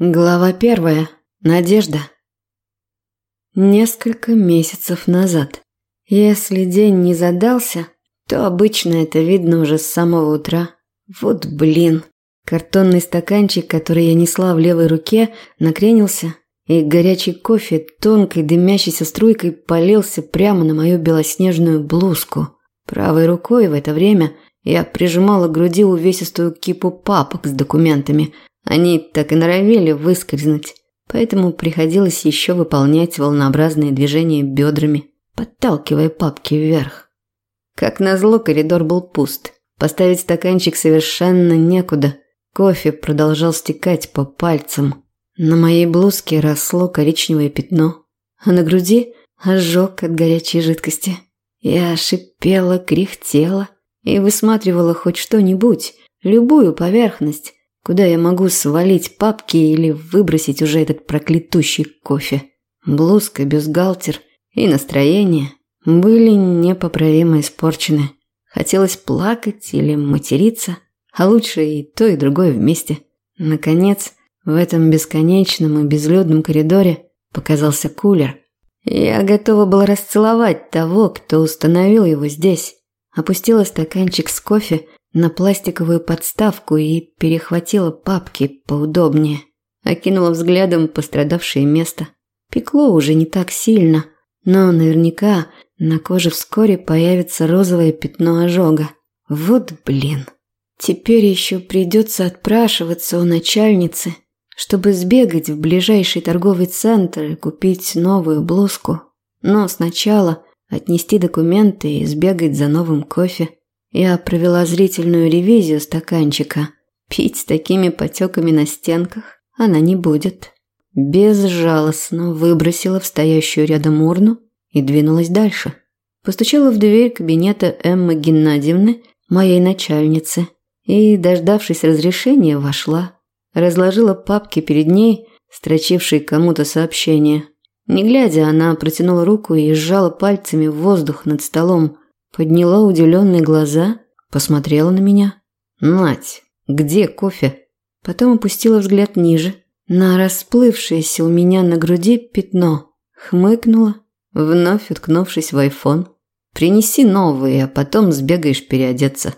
Глава первая. Надежда. Несколько месяцев назад. Если день не задался, то обычно это видно уже с самого утра. Вот блин. Картонный стаканчик, который я несла в левой руке, накренился, и горячий кофе тонкой дымящейся струйкой полился прямо на мою белоснежную блузку. Правой рукой в это время я прижимала к груди увесистую кипу папок с документами – они так и норовили выскользнуть, поэтому приходилось еще выполнять волнообразные движения бедрами, подталкивая папки вверх. Как назло, коридор был пуст. Поставить стаканчик совершенно некуда. Кофе продолжал стекать по пальцам. На моей блузке росло коричневое пятно, а на груди ожог от горячей жидкости. Я шипела, кряхтела и высматривала хоть что-нибудь, любую поверхность, Куда я могу свалить папки или выбросить уже этот проклятущий кофе? Блузка, бюстгальтер и настроение были непоправимо испорчены. Хотелось плакать или материться, а лучше и то, и другое вместе. Наконец, в этом бесконечном и безлюдном коридоре показался кулер. Я готова была расцеловать того, кто установил его здесь. Опустила стаканчик с кофе на пластиковую подставку и перехватила папки поудобнее. Окинула взглядом пострадавшее место. Пекло уже не так сильно, но наверняка на коже вскоре появится розовое пятно ожога. Вот блин. Теперь еще придется отпрашиваться у начальницы, чтобы сбегать в ближайший торговый центр и купить новую блузку. Но сначала отнести документы и сбегать за новым кофе. Я провела зрительную ревизию стаканчика. Пить с такими потеками на стенках она не будет. Безжалостно выбросила в стоящую рядом урну и двинулась дальше. Постучала в дверь кабинета Эммы Геннадьевны, моей начальницы, и, дождавшись разрешения, вошла. Разложила папки перед ней, строчившие кому-то сообщение. Не глядя, она протянула руку и сжала пальцами воздух над столом, Подняла удивленные глаза, посмотрела на меня. «Нать, где кофе?» Потом опустила взгляд ниже, на расплывшееся у меня на груди пятно. Хмыкнула, вновь уткнувшись в айфон. «Принеси новые, а потом сбегаешь переодеться».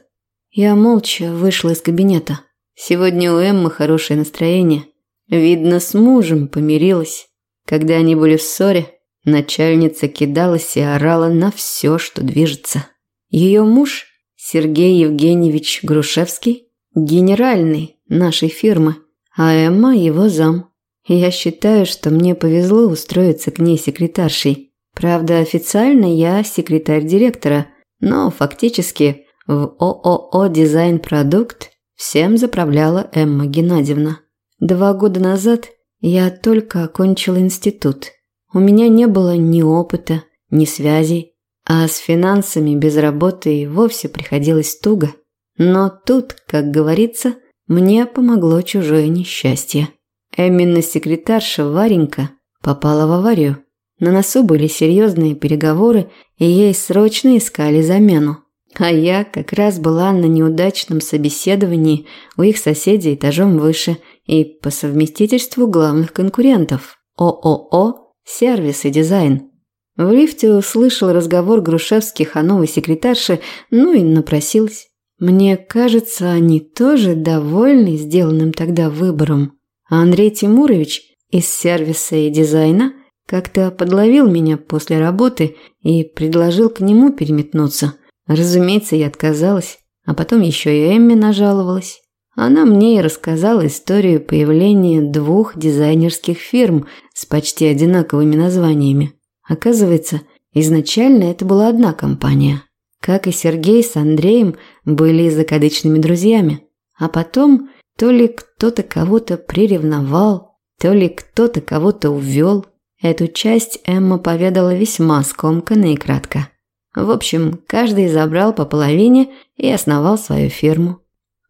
Я молча вышла из кабинета. Сегодня у Эммы хорошее настроение. Видно, с мужем помирилась. Когда они были в ссоре, Начальница кидалась и орала на все, что движется. Ее муж, Сергей Евгеньевич Грушевский, генеральный нашей фирмы, а Эмма его зам. Я считаю, что мне повезло устроиться к ней секретаршей. Правда, официально я секретарь директора, но фактически в ООО «Дизайн Продукт» всем заправляла Эмма Геннадьевна. Два года назад я только окончила институт – у меня не было ни опыта, ни связей, а с финансами без работы и вовсе приходилось туго. Но тут, как говорится, мне помогло чужое несчастье. Именно секретарша Варенька попала в аварию. На носу были серьезные переговоры, и ей срочно искали замену. А я как раз была на неудачном собеседовании у их соседей этажом выше и по совместительству главных конкурентов – ООО сервис и дизайн. В лифте услышал разговор Грушевских о новой секретарше, ну и напросилась. Мне кажется, они тоже довольны сделанным тогда выбором. А Андрей Тимурович из сервиса и дизайна как-то подловил меня после работы и предложил к нему переметнуться. Разумеется, я отказалась, а потом еще и Эмми нажаловалась. Она мне и рассказала историю появления двух дизайнерских фирм с почти одинаковыми названиями. Оказывается, изначально это была одна компания. Как и Сергей с Андреем были закадычными друзьями. А потом то ли кто-то кого-то приревновал, то ли кто-то кого-то увел. Эту часть Эмма поведала весьма скомканно и кратко. В общем, каждый забрал по половине и основал свою фирму.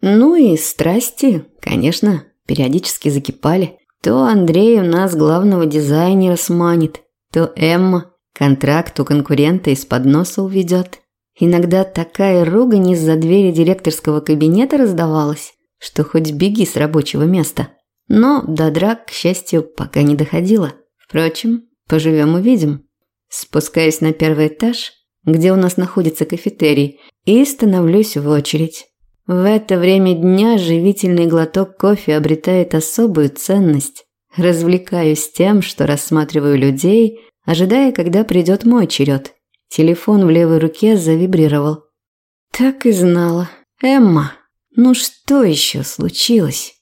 Ну и страсти, конечно, периодически закипали. То Андрей у нас главного дизайнера сманит, то Эмма контракт у конкурента из-под носа уведет. Иногда такая ругань из-за двери директорского кабинета раздавалась, что хоть беги с рабочего места. Но до драк, к счастью, пока не доходило. Впрочем, поживем увидим. Спускаюсь на первый этаж, где у нас находится кафетерий, и становлюсь в очередь. В это время дня живительный глоток кофе обретает особую ценность. Развлекаюсь тем, что рассматриваю людей, ожидая, когда придет мой черед. Телефон в левой руке завибрировал. Так и знала. Эмма, ну что еще случилось?